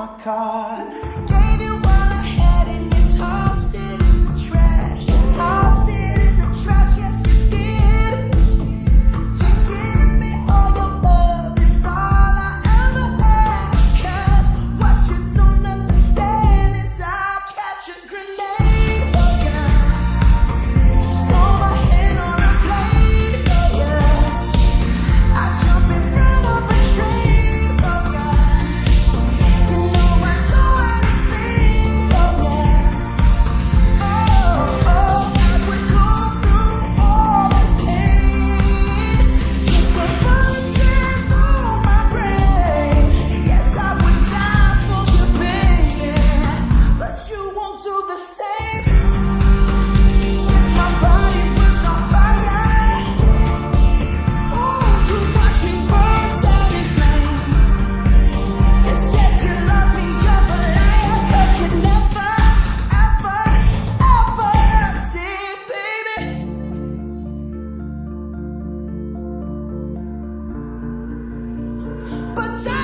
my car. the same. My body was on fire. Oh, me burn in flames. You said you me, you're a you never, ever, ever baby. But I